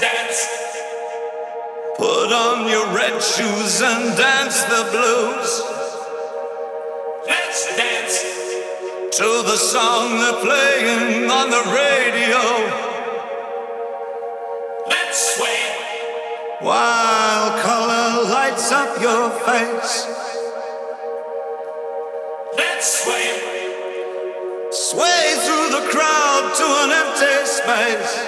dance. Put on your red shoes and dance the blues. Let's dance to the song they're playing on the radio. Let's sway while color lights up your face. Let's sway, sway through the crowd to an empty space.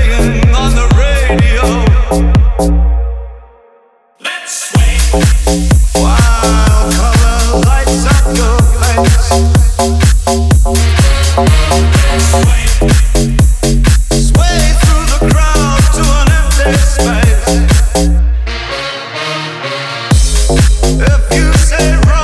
If you say wrong